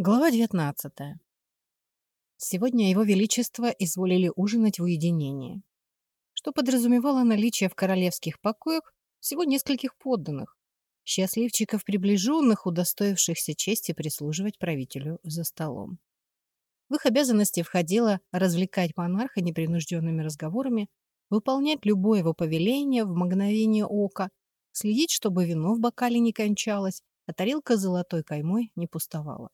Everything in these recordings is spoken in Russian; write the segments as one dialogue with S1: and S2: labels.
S1: Глава 19. Сегодня Его Величество изволили ужинать в уединении, что подразумевало наличие в королевских покоях всего нескольких подданных, счастливчиков приближенных, удостоившихся чести прислуживать правителю за столом. В их обязанности входило развлекать монарха непринужденными разговорами, выполнять любое его повеление в мгновение ока, следить, чтобы вино в бокале не кончалось, а тарелка с золотой каймой не пустовала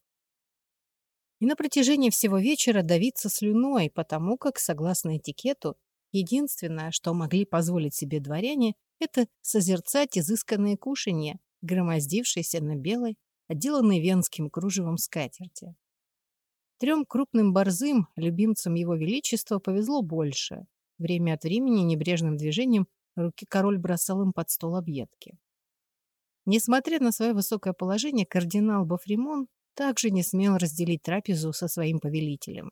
S1: и на протяжении всего вечера давиться слюной, потому как, согласно этикету, единственное, что могли позволить себе дворяне, это созерцать изысканные кушанья, громоздившиеся на белой, отделанной венским кружевом скатерти. Трем крупным борзым, любимцам его величества, повезло больше. Время от времени небрежным движением руки король бросал им под стол объедки. Несмотря на свое высокое положение, кардинал Бафримон также не смел разделить трапезу со своим повелителем.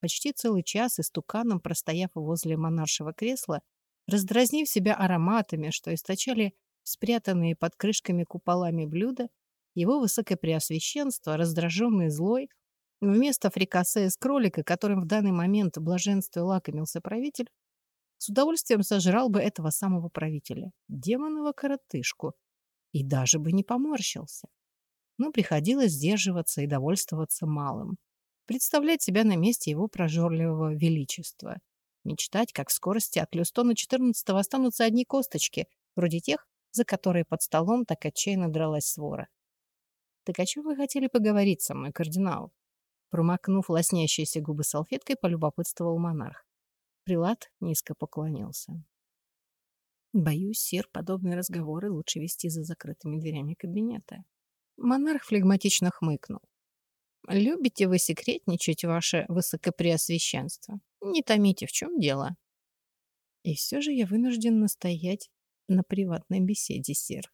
S1: Почти целый час истуканом, простояв возле монаршего кресла, раздразнив себя ароматами, что источали спрятанные под крышками куполами блюда, его высокопреосвященство, раздраженный злой, вместо фрикасе из кролика, которым в данный момент блаженство лакомился правитель, с удовольствием сожрал бы этого самого правителя, демонового коротышку, и даже бы не поморщился но приходилось сдерживаться и довольствоваться малым. Представлять себя на месте его прожорливого величества. Мечтать, как в скорости от Люстона 14 останутся одни косточки, вроде тех, за которые под столом так отчаянно дралась свора. «Так о чем вы хотели поговорить со мной, кардинал?» Промокнув лоснящиеся губы салфеткой, полюбопытствовал монарх. Прилад низко поклонился. «Боюсь, сир, подобные разговоры лучше вести за закрытыми дверями кабинета. Монарх флегматично хмыкнул. «Любите вы секретничать, ваше высокопреосвященство? Не томите, в чем дело?» «И все же я вынужден настоять на приватной беседе, сир».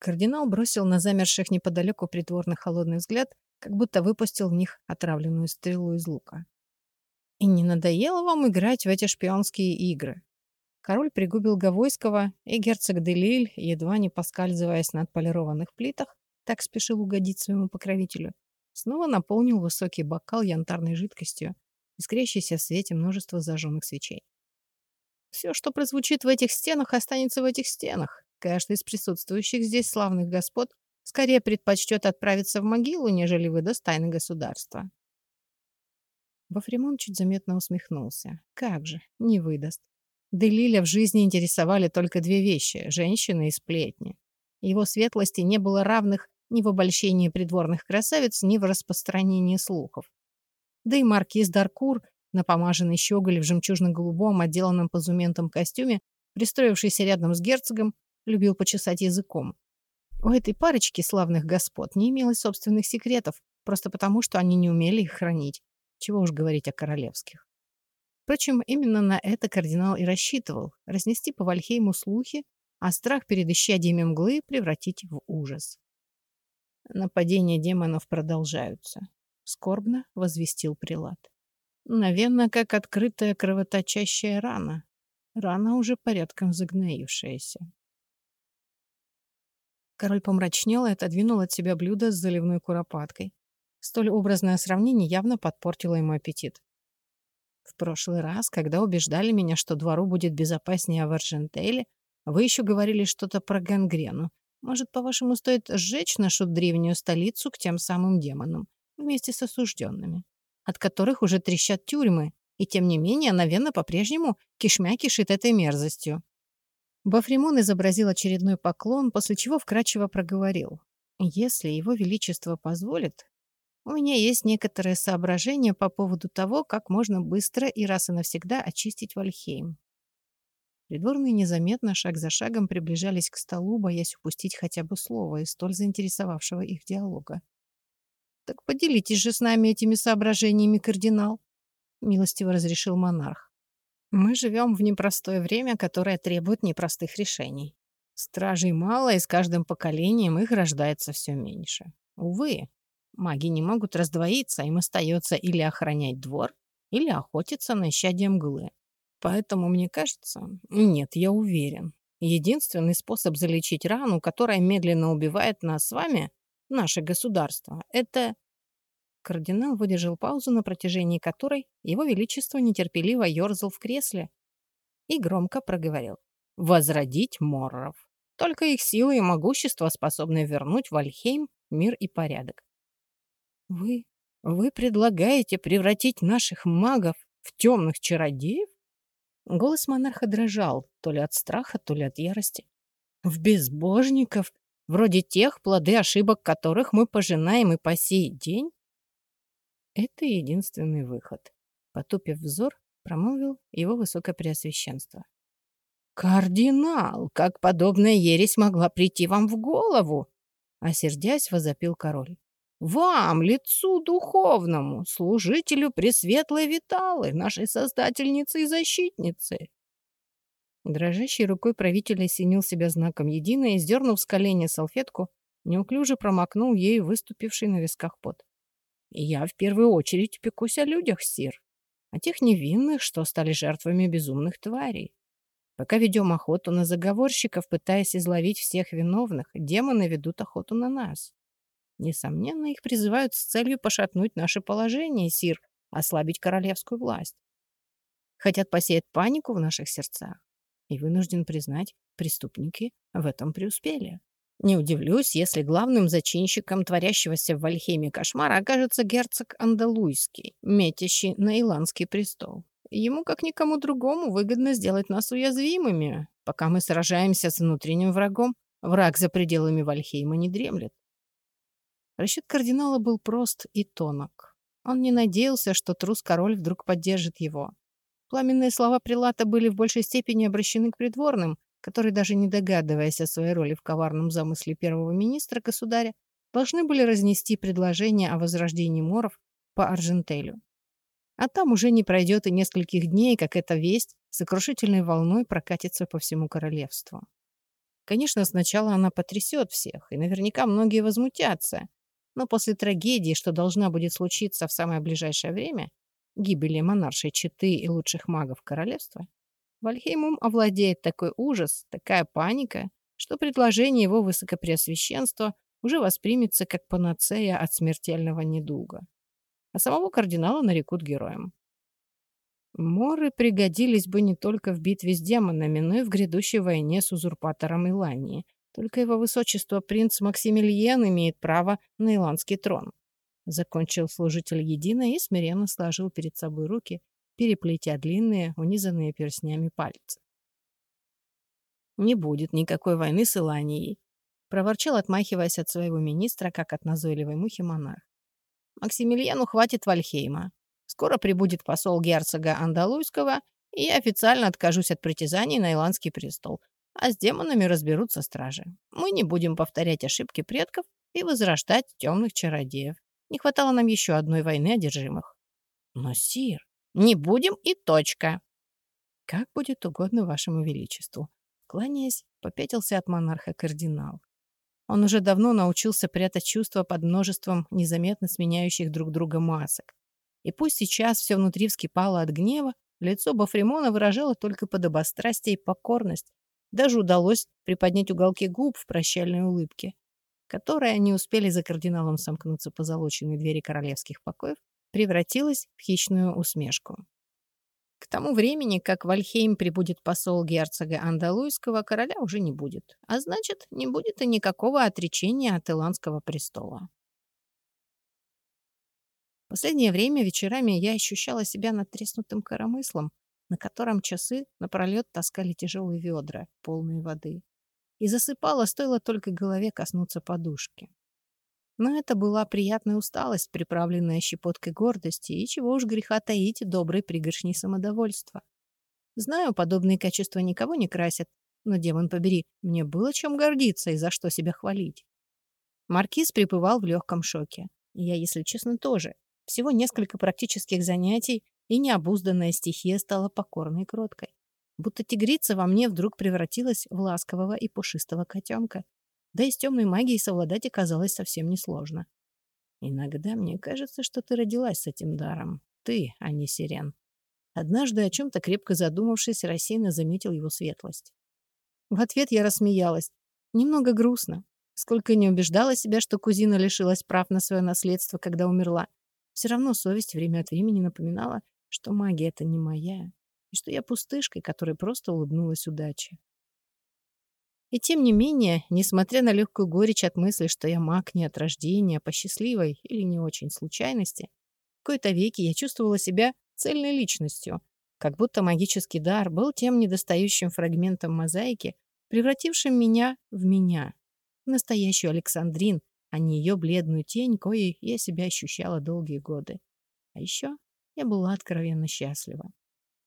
S1: Кардинал бросил на замерших неподалеку придворных холодный взгляд, как будто выпустил в них отравленную стрелу из лука. «И не надоело вам играть в эти шпионские игры?» Король пригубил Гавойского, и герцог Делиль, едва не поскальзываясь на отполированных плитах, так спешил угодить своему покровителю, снова наполнил высокий бокал янтарной жидкостью, искрящейся в свете множества зажженных свечей. Все, что прозвучит в этих стенах, останется в этих стенах. Каждый из присутствующих здесь славных господ скорее предпочтет отправиться в могилу, нежели выдаст тайны государства. Бафримон чуть заметно усмехнулся. Как же, не выдаст. Делиля в жизни интересовали только две вещи – женщины и сплетни. Его светлости не было равных ни в обольщении придворных красавиц, ни в распространении слухов. Да и маркиз Даркур, напомаженный щеголь в жемчужно-голубом, отделанном позументом костюме, пристроившийся рядом с герцогом, любил почесать языком. У этой парочки славных господ не имелось собственных секретов, просто потому, что они не умели их хранить. Чего уж говорить о королевских. Впрочем, именно на это кардинал и рассчитывал – разнести по Вальхейму слухи, а страх перед исчадиями мглы превратить в ужас. Нападения демонов продолжаются. Скорбно возвестил прилад. Наверное, как открытая кровоточащая рана. Рана уже порядком загноившаяся. Король помрачнел и отодвинул от себя блюдо с заливной куропаткой. Столь образное сравнение явно подпортило ему аппетит. В прошлый раз, когда убеждали меня, что двору будет безопаснее в Аржентейле, вы еще говорили что-то про гангрену. Может, по-вашему, стоит сжечь нашу древнюю столицу к тем самым демонам, вместе с осужденными, от которых уже трещат тюрьмы, и тем не менее Навена по-прежнему кишмя кишит этой мерзостью. Бафримон изобразил очередной поклон, после чего вкратчиво проговорил. «Если его величество позволит, у меня есть некоторые соображения по поводу того, как можно быстро и раз и навсегда очистить Вальхейм. Придворные незаметно, шаг за шагом, приближались к столу, боясь упустить хотя бы слово из столь заинтересовавшего их диалога. «Так поделитесь же с нами этими соображениями, кардинал», — милостиво разрешил монарх. «Мы живем в непростое время, которое требует непростых решений. Стражей мало, и с каждым поколением их рождается все меньше. Увы, маги не могут раздвоиться, им остается или охранять двор, или охотиться на исчадие мглы. Поэтому мне кажется, нет, я уверен, единственный способ залечить рану, которая медленно убивает нас с вами, наше государство, это кардинал выдержал паузу, на протяжении которой его величество нетерпеливо ерзал в кресле и громко проговорил. «Возродить Морров. Только их силы и могущество способны вернуть в Альхейм мир и порядок». «Вы... вы предлагаете превратить наших магов в темных чародеев?» Голос монарха дрожал, то ли от страха, то ли от ярости. «В безбожников, вроде тех, плоды ошибок которых мы пожинаем и по сей день?» Это единственный выход. Потупив взор, промолвил его высокопреосвященство. «Кардинал, как подобная ересь могла прийти вам в голову?» Осердясь, возопил король. «Вам, лицу духовному, служителю Пресветлой Виталы, нашей создательницы и защитницы!» Дрожащей рукой правитель осенил себя знаком единое и, сдернув с колени салфетку, неуклюже промокнул ею выступивший на висках пот. Я в первую очередь пекусь о людях, Сир. О тех невинных, что стали жертвами безумных тварей. Пока ведем охоту на заговорщиков, пытаясь изловить всех виновных, демоны ведут охоту на нас. Несомненно, их призывают с целью пошатнуть наше положение, Сир, ослабить королевскую власть. Хотят посеять панику в наших сердцах. И вынужден признать, преступники в этом преуспели. Не удивлюсь, если главным зачинщиком творящегося в Вальхеме кошмара окажется герцог Андалуйский, метящий на Иландский престол. Ему, как никому другому, выгодно сделать нас уязвимыми. Пока мы сражаемся с внутренним врагом, враг за пределами Вальхейма не дремлет. Расчет кардинала был прост и тонок. Он не надеялся, что трус-король вдруг поддержит его. Пламенные слова прилата были в большей степени обращены к придворным, которые, даже не догадываясь о своей роли в коварном замысле первого министра государя, должны были разнести предложение о возрождении моров по Аржентелю. А там уже не пройдет и нескольких дней, как эта весть сокрушительной волной прокатится по всему королевству. Конечно, сначала она потрясет всех, и наверняка многие возмутятся. Но после трагедии, что должна будет случиться в самое ближайшее время, гибели монаршей четы и лучших магов королевства, Вальхеймом овладеет такой ужас, такая паника, что предложение его высокопреосвященства уже воспримется как панацея от смертельного недуга. А самого кардинала нарекут героем. Моры пригодились бы не только в битве с демонами, но и в грядущей войне с узурпатором Илании. Только его высочество принц Максимилиан имеет право на иландский трон. Закончил служитель едино и смиренно сложил перед собой руки, переплетя длинные, унизанные перстнями пальцы. «Не будет никакой войны с Иланией», — проворчал, отмахиваясь от своего министра, как от назойливой мухи монарх. «Максимилиану хватит Вальхейма. Скоро прибудет посол герцога Андалуйского, и я официально откажусь от притязаний на Иландский престол, а с демонами разберутся стражи. Мы не будем повторять ошибки предков и возрождать темных чародеев. Не хватало нам еще одной войны одержимых. Но, Сир, не будем и точка. Как будет угодно вашему величеству. Кланяясь, попятился от монарха кардинал. Он уже давно научился прятать чувства под множеством незаметно сменяющих друг друга масок. И пусть сейчас все внутри вскипало от гнева, лицо Бафримона выражало только подобострастие и покорность. Даже удалось приподнять уголки губ в прощальной улыбке, которые не успели за кардиналом сомкнуться позолоченные двери королевских покоев, превратилась в хищную усмешку. К тому времени, как в Альхейм прибудет посол герцога Андалуйского, короля уже не будет. А значит, не будет и никакого отречения от Иландского престола. Последнее время вечерами я ощущала себя надтреснутым коромыслом, на котором часы напролет таскали тяжелые ведра, полные воды. И засыпала, стоило только голове коснуться подушки. Но это была приятная усталость, приправленная щепоткой гордости, и чего уж греха таить доброй пригоршней самодовольства. Знаю, подобные качества никого не красят, но, демон побери, мне было чем гордиться и за что себя хвалить. Маркиз пребывал в легком шоке. Я, если честно, тоже. Всего несколько практических занятий, и необузданная стихия стала покорной и кроткой. Будто тигрица во мне вдруг превратилась в ласкового и пушистого котенка, да и с темной магией совладать оказалось совсем несложно. Иногда мне кажется, что ты родилась с этим даром. Ты, а не сирен. Однажды, о чем-то крепко задумавшись, рассеянно заметил его светлость. В ответ я рассмеялась. Немного грустно. Сколько не убеждала себя, что кузина лишилась прав на свое наследство, когда умерла. Все равно совесть время от времени напоминала, что магия — это не моя, и что я пустышкой, которая просто улыбнулась удаче. И тем не менее, несмотря на легкую горечь от мысли, что я маг не от рождения, а по счастливой или не очень случайности, в кои-то веки я чувствовала себя цельной личностью, как будто магический дар был тем недостающим фрагментом мозаики, превратившим меня в меня, настоящую Александрин, а не ее бледную тень, коей я себя ощущала долгие годы. А еще я была откровенно счастлива.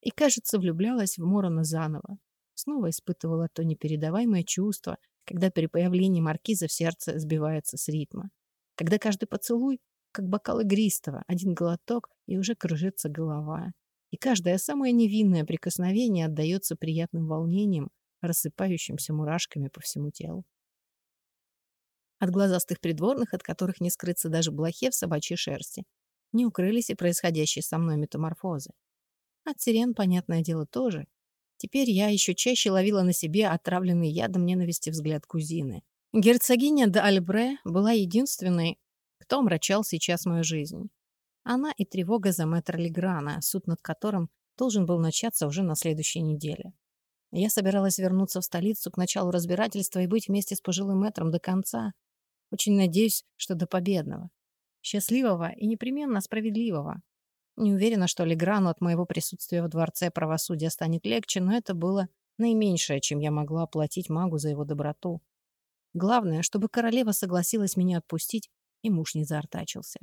S1: И, кажется, влюблялась в Морона заново, снова испытывала то непередаваемое чувство, когда при появлении маркиза в сердце сбивается с ритма. Когда каждый поцелуй, как бокал игристого, один глоток, и уже кружится голова. И каждое самое невинное прикосновение отдается приятным волнением, рассыпающимся мурашками по всему телу. От глазастых придворных, от которых не скрыться даже блохе в собачьей шерсти, не укрылись и происходящие со мной метаморфозы. От сирен, понятное дело, тоже, Теперь я еще чаще ловила на себе отравленный ядом ненависти взгляд кузины. Герцогиня де Альбре была единственной, кто омрачал сейчас мою жизнь. Она и тревога за мэтра Леграна, суд над которым должен был начаться уже на следующей неделе. Я собиралась вернуться в столицу к началу разбирательства и быть вместе с пожилым мэтром до конца. Очень надеюсь, что до победного. Счастливого и непременно справедливого. Не уверена, что Леграну от моего присутствия в Дворце правосудия станет легче, но это было наименьшее, чем я могла оплатить магу за его доброту. Главное, чтобы королева согласилась меня отпустить, и муж не заортачился.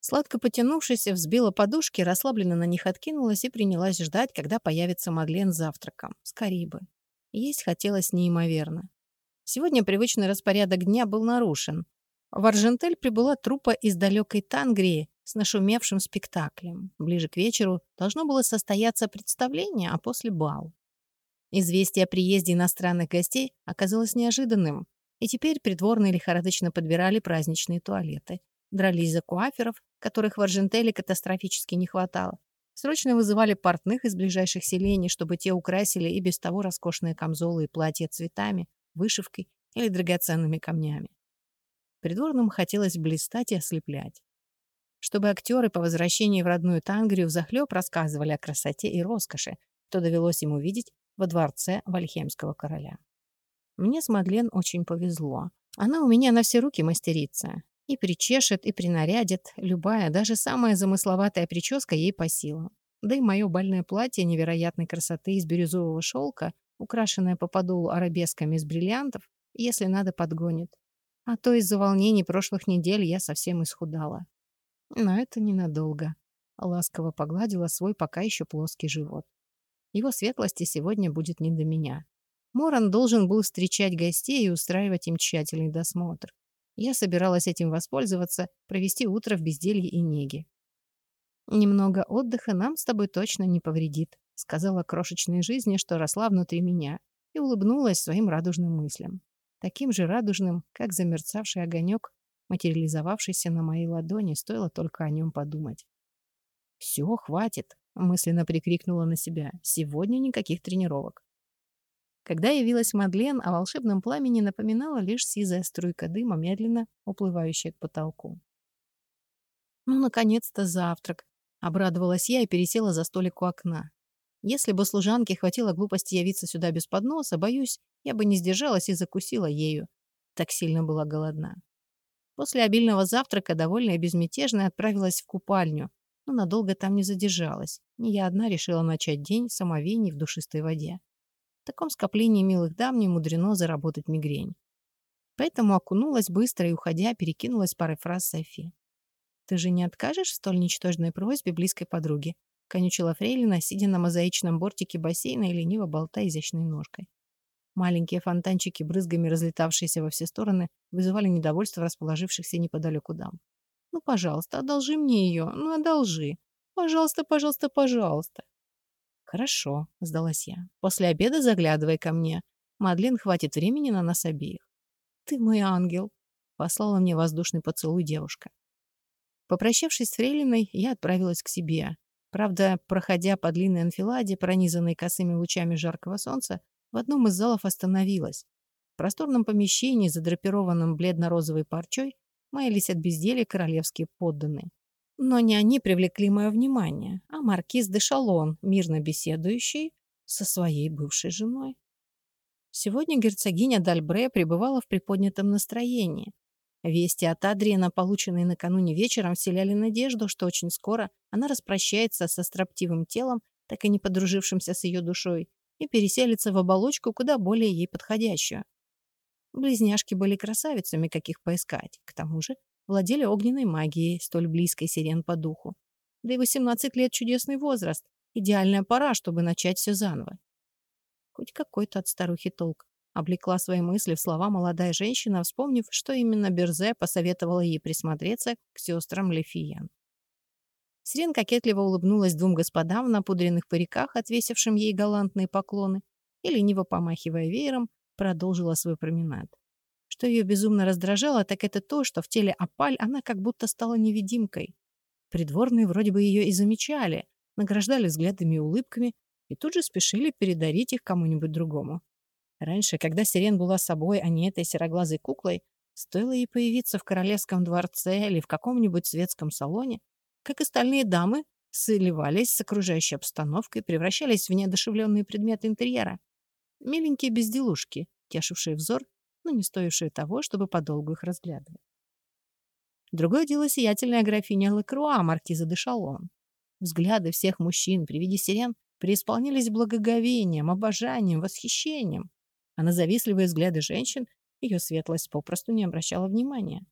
S1: Сладко потянувшись, взбила подушки, расслабленно на них откинулась и принялась ждать, когда появится Мадлен с завтраком. Скорее бы. Есть хотелось неимоверно. Сегодня привычный распорядок дня был нарушен. В Аржентель прибыла труппа из далекой Тангрии, с нашумевшим спектаклем. Ближе к вечеру должно было состояться представление, а после бал. Известие о приезде иностранных гостей оказалось неожиданным, и теперь придворные лихорадочно подбирали праздничные туалеты. Дрались за куаферов, которых в Аржентеле катастрофически не хватало. Срочно вызывали портных из ближайших селений, чтобы те украсили и без того роскошные камзолы и платья цветами, вышивкой или драгоценными камнями. Придворным хотелось блистать и ослеплять чтобы актеры по возвращении в родную Тангрию взахлеб рассказывали о красоте и роскоши, что довелось ему видеть во дворце Вальхемского короля. Мне с Мадлен очень повезло. Она у меня на все руки мастерица. И причешет, и принарядит. Любая, даже самая замысловатая прическа ей по силам. Да и мое бальное платье невероятной красоты из бирюзового шелка, украшенное по подолу арабесками из бриллиантов, если надо, подгонит. А то из-за волнений прошлых недель я совсем исхудала. Но это ненадолго. Ласково погладила свой пока еще плоский живот. Его светлости сегодня будет не до меня. Моран должен был встречать гостей и устраивать им тщательный досмотр. Я собиралась этим воспользоваться, провести утро в безделье и неге. «Немного отдыха нам с тобой точно не повредит», сказала крошечной жизни, что росла внутри меня, и улыбнулась своим радужным мыслям. Таким же радужным, как замерцавший огонек материализовавшийся на моей ладони, стоило только о нем подумать. «Все, хватит!» — мысленно прикрикнула на себя. «Сегодня никаких тренировок». Когда явилась Мадлен, о волшебном пламени напоминала лишь сизая струйка дыма, медленно уплывающая к потолку. «Ну, наконец-то завтрак!» — обрадовалась я и пересела за столик у окна. Если бы служанке хватило глупости явиться сюда без подноса, боюсь, я бы не сдержалась и закусила ею. Так сильно была голодна. После обильного завтрака, довольная и безмятежная, отправилась в купальню, но надолго там не задержалась. Не я одна решила начать день самовений в душистой воде. В таком скоплении милых дам не мудрено заработать мигрень. Поэтому окунулась быстро и, уходя, перекинулась парой фраз Софи. «Ты же не откажешь в столь ничтожной просьбе близкой подруги?» Конючила Фрейлина, сидя на мозаичном бортике бассейна и лениво болтая изящной ножкой. Маленькие фонтанчики, брызгами разлетавшиеся во все стороны, вызывали недовольство расположившихся неподалеку дам. «Ну, пожалуйста, одолжи мне ее. Ну, одолжи. Пожалуйста, пожалуйста, пожалуйста». «Хорошо», — сдалась я. «После обеда заглядывай ко мне. Мадлен хватит времени на нас обеих». «Ты мой ангел», — послала мне воздушный поцелуй девушка. Попрощавшись с Фрейлиной, я отправилась к себе. Правда, проходя по длинной анфиладе, пронизанной косыми лучами жаркого солнца, в одном из залов остановилась. В просторном помещении, задрапированном бледно-розовой парчой, маялись от безделия королевские подданные. Но не они привлекли мое внимание, а маркиз де Шалон, мирно беседующий со своей бывшей женой. Сегодня герцогиня Дальбре пребывала в приподнятом настроении. Вести от Адриена, полученные накануне вечером, вселяли надежду, что очень скоро она распрощается со строптивым телом, так и не подружившимся с ее душой, и переселится в оболочку, куда более ей подходящую. Близняшки были красавицами, каких поискать. К тому же владели огненной магией, столь близкой сирен по духу. Да и 18 лет — чудесный возраст, идеальная пора, чтобы начать все заново. Хоть какой-то от старухи толк. Облекла свои мысли в слова молодая женщина, вспомнив, что именно Берзе посоветовала ей присмотреться к сестрам Лефиян. Сирен кокетливо улыбнулась двум господам в напудренных париках, отвесившим ей галантные поклоны, и, лениво помахивая веером, продолжила свой променад. Что ее безумно раздражало, так это то, что в теле опаль она как будто стала невидимкой. Придворные вроде бы ее и замечали, награждали взглядами и улыбками, и тут же спешили передарить их кому-нибудь другому. Раньше, когда Сирен была собой, а не этой сероглазой куклой, стоило ей появиться в королевском дворце или в каком-нибудь светском салоне, как остальные дамы сливались с окружающей обстановкой, превращались в неодушевленные предметы интерьера. Миленькие безделушки, тешившие взор, но не стоившие того, чтобы подолгу их разглядывать. Другое дело сиятельная графиня Лекруа, маркиза де Шалон. Взгляды всех мужчин при виде сирен преисполнились благоговением, обожанием, восхищением, а на завистливые взгляды женщин ее светлость попросту не обращала внимания.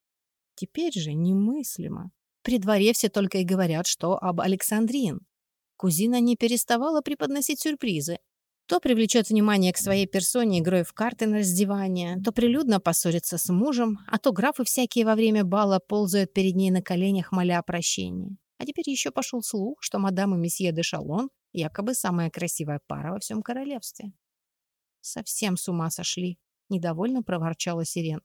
S1: Теперь же немыслимо. При дворе все только и говорят, что об Александрин. Кузина не переставала преподносить сюрпризы. То привлечет внимание к своей персоне игрой в карты на раздевание, то прилюдно поссорится с мужем, а то графы всякие во время бала ползают перед ней на коленях, моля о прощении. А теперь еще пошел слух, что мадам и месье де Шалон Якобы самая красивая пара во всем королевстве. Совсем с ума сошли, недовольно проворчала Сирен.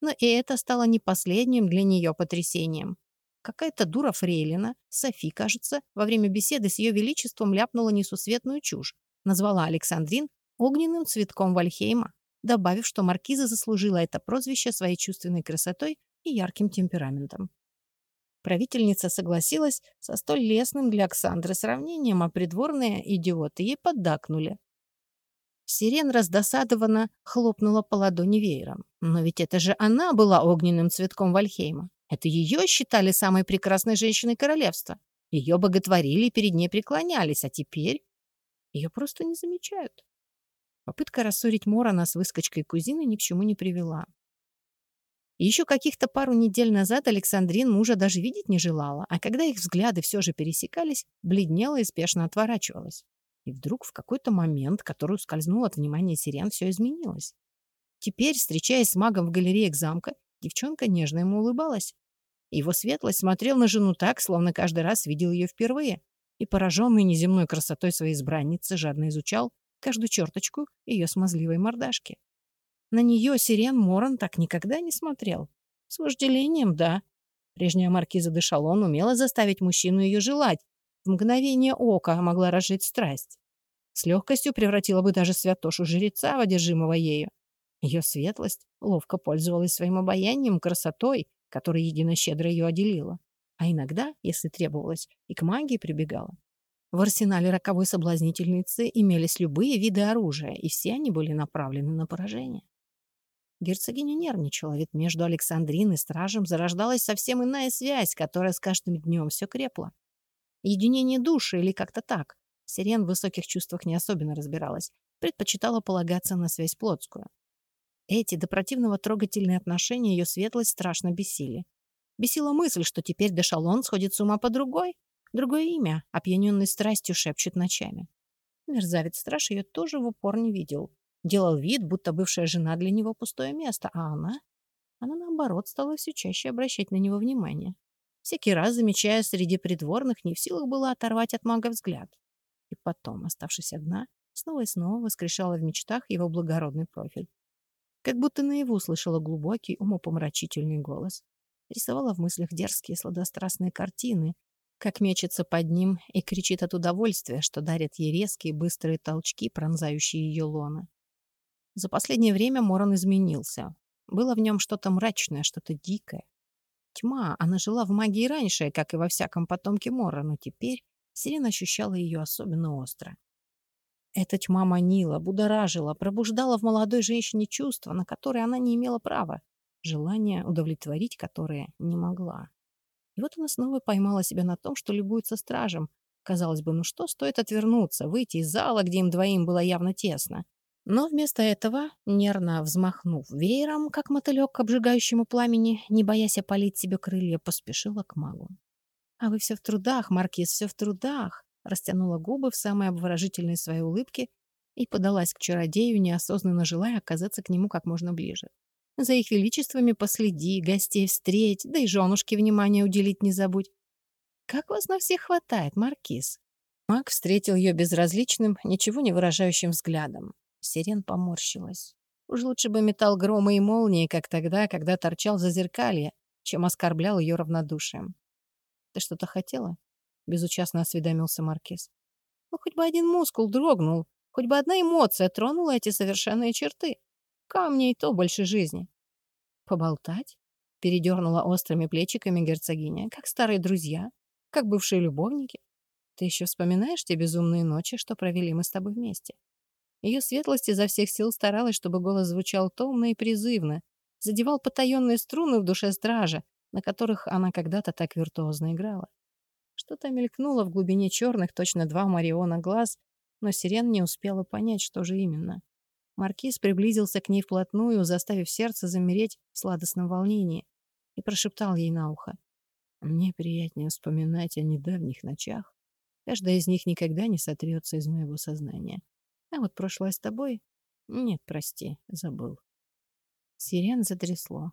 S1: Но и это стало не последним для нее потрясением. Какая-то дура фрейлина, Софи, кажется, во время беседы с ее величеством ляпнула несусветную чушь. Назвала Александрин огненным цветком Вальхейма, добавив, что маркиза заслужила это прозвище своей чувственной красотой и ярким темпераментом. Правительница согласилась со столь лестным для Оксандры сравнением, а придворные идиоты ей поддакнули. Сирен раздосадованно хлопнула по ладони веером. Но ведь это же она была огненным цветком Вальхейма. Это ее считали самой прекрасной женщиной королевства. Ее боготворили и перед ней преклонялись, а теперь ее просто не замечают. Попытка рассорить Морона с выскочкой кузины ни к чему не привела. Еще каких-то пару недель назад Александрин мужа даже видеть не желала, а когда их взгляды все же пересекались, бледнела и спешно отворачивалась. И вдруг в какой-то момент, который ускользнул от внимания сирен, все изменилось. Теперь, встречаясь с магом в галерее замка, девчонка нежно ему улыбалась. Его светлость смотрел на жену так, словно каждый раз видел ее впервые, и, пораженный неземной красотой своей избранницы, жадно изучал каждую черточку ее смазливой мордашки. На нее Сирен Моран так никогда не смотрел. С вожделением, да. Прежняя маркиза де Шалон умела заставить мужчину ее желать. В мгновение ока могла разжечь страсть. С легкостью превратила бы даже святошу жреца, одержимого ею. Ее светлость ловко пользовалась своим обаянием, красотой, которой едино щедро ее отделила. А иногда, если требовалось, и к магии прибегала. В арсенале роковой соблазнительницы имелись любые виды оружия, и все они были направлены на поражение. Герцогиня нервничала, ведь между Александриной и стражем зарождалась совсем иная связь, которая с каждым днем все крепла. Единение души или как-то так. Сирен в высоких чувствах не особенно разбиралась, предпочитала полагаться на связь плотскую. Эти до противного трогательные отношения ее светлость страшно бесили. Бесила мысль, что теперь Дешалон сходит с ума по другой, другое имя, опьяненный страстью шепчет ночами. Мерзавец-страж ее тоже в упор не видел. Делал вид, будто бывшая жена для него пустое место, а она... Она, наоборот, стала все чаще обращать на него внимание. Всякий раз, замечая среди придворных, не в силах было оторвать от мага взгляд. И потом, оставшись одна, снова и снова воскрешала в мечтах его благородный профиль. Как будто наяву слышала глубокий, умопомрачительный голос. Рисовала в мыслях дерзкие сладострастные картины, как мечется под ним и кричит от удовольствия, что дарят ей резкие быстрые толчки, пронзающие ее лона. За последнее время Морон изменился. Было в нем что-то мрачное, что-то дикое. Тьма, она жила в магии раньше, как и во всяком потомке Мора, но теперь Сирена ощущала ее особенно остро. Эта тьма манила, будоражила, пробуждала в молодой женщине чувства, на которые она не имела права, желание удовлетворить которое не могла. И вот она снова поймала себя на том, что любуется стражем. Казалось бы, ну что стоит отвернуться, выйти из зала, где им двоим было явно тесно. Но вместо этого, нервно взмахнув веером, как мотылек к обжигающему пламени, не боясь опалить себе крылья, поспешила к магу. «А вы все в трудах, Маркиз, все в трудах!» растянула губы в самой обворожительной своей улыбке и подалась к чародею, неосознанно желая оказаться к нему как можно ближе. За их величествами последи, гостей встреть, да и женушке внимание уделить не забудь. Как вас на всех хватает, Маркиз? Маг встретил ее безразличным, ничего не выражающим взглядом. Сирен поморщилась. Уж лучше бы метал грома и молнии, как тогда, когда торчал за зеркалье, чем оскорблял ее равнодушием. «Ты что-то хотела?» — безучастно осведомился Маркиз. «Ну, хоть бы один мускул дрогнул, хоть бы одна эмоция тронула эти совершенные черты. Камни и то больше жизни. Поболтать? Передернула острыми плечиками герцогиня, как старые друзья, как бывшие любовники. Ты еще вспоминаешь те безумные ночи, что провели мы с тобой вместе? Ее светлость изо всех сил старалась, чтобы голос звучал томно и призывно, задевал потаенные струны в душе стража, на которых она когда-то так виртуозно играла. Что-то мелькнуло в глубине черных, точно два Мариона глаз, но Сирен не успела понять, что же именно. Маркиз приблизился к ней вплотную, заставив сердце замереть в сладостном волнении, и прошептал ей на ухо. «Мне приятнее вспоминать о недавних ночах. Каждая из них никогда не сотрется из моего сознания. А вот прошлое с тобой... Нет, прости, забыл». Сирен затрясло.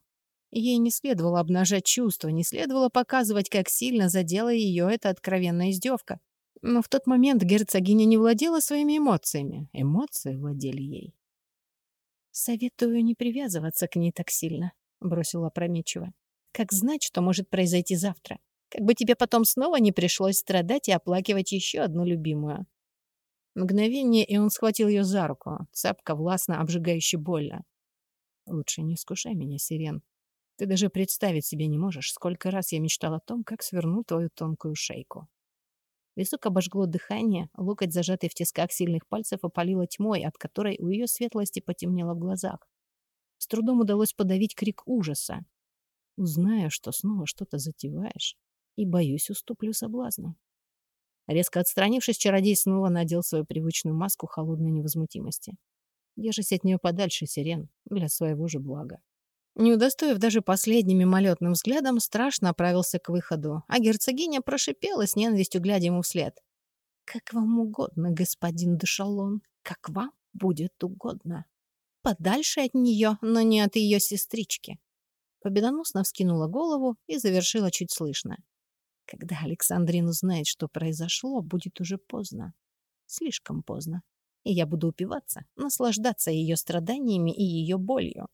S1: Ей не следовало обнажать чувства, не следовало показывать, как сильно задела ее эта откровенная издевка. Но в тот момент герцогиня не владела своими эмоциями. Эмоции владели ей. «Советую не привязываться к ней так сильно», — бросила опрометчиво. «Как знать, что может произойти завтра? Как бы тебе потом снова не пришлось страдать и оплакивать еще одну любимую». Мгновение, и он схватил ее за руку, цапка властно обжигающе больно. «Лучше не искушай меня, Сирен. Ты даже представить себе не можешь, сколько раз я мечтал о том, как сверну твою тонкую шейку». Висок обожгло дыхание, локоть, зажатый в тисках сильных пальцев, опалило тьмой, от которой у ее светлости потемнело в глазах. С трудом удалось подавить крик ужаса. Узнаю, что снова что-то затеваешь, и, боюсь, уступлю соблазну. Резко отстранившись, чародей снова надел свою привычную маску холодной невозмутимости. Держись от нее подальше, Сирен, для своего же блага. Не удостоив даже последним мимолетным взглядом, страшно направился к выходу, а герцогиня прошипела с ненавистью, глядя ему вслед. «Как вам угодно, господин Дешалон, как вам будет угодно. Подальше от нее, но не от ее сестрички». Победоносно вскинула голову и завершила чуть слышно. «Когда Александрин узнает, что произошло, будет уже поздно. Слишком поздно. И я буду упиваться, наслаждаться ее страданиями и ее болью.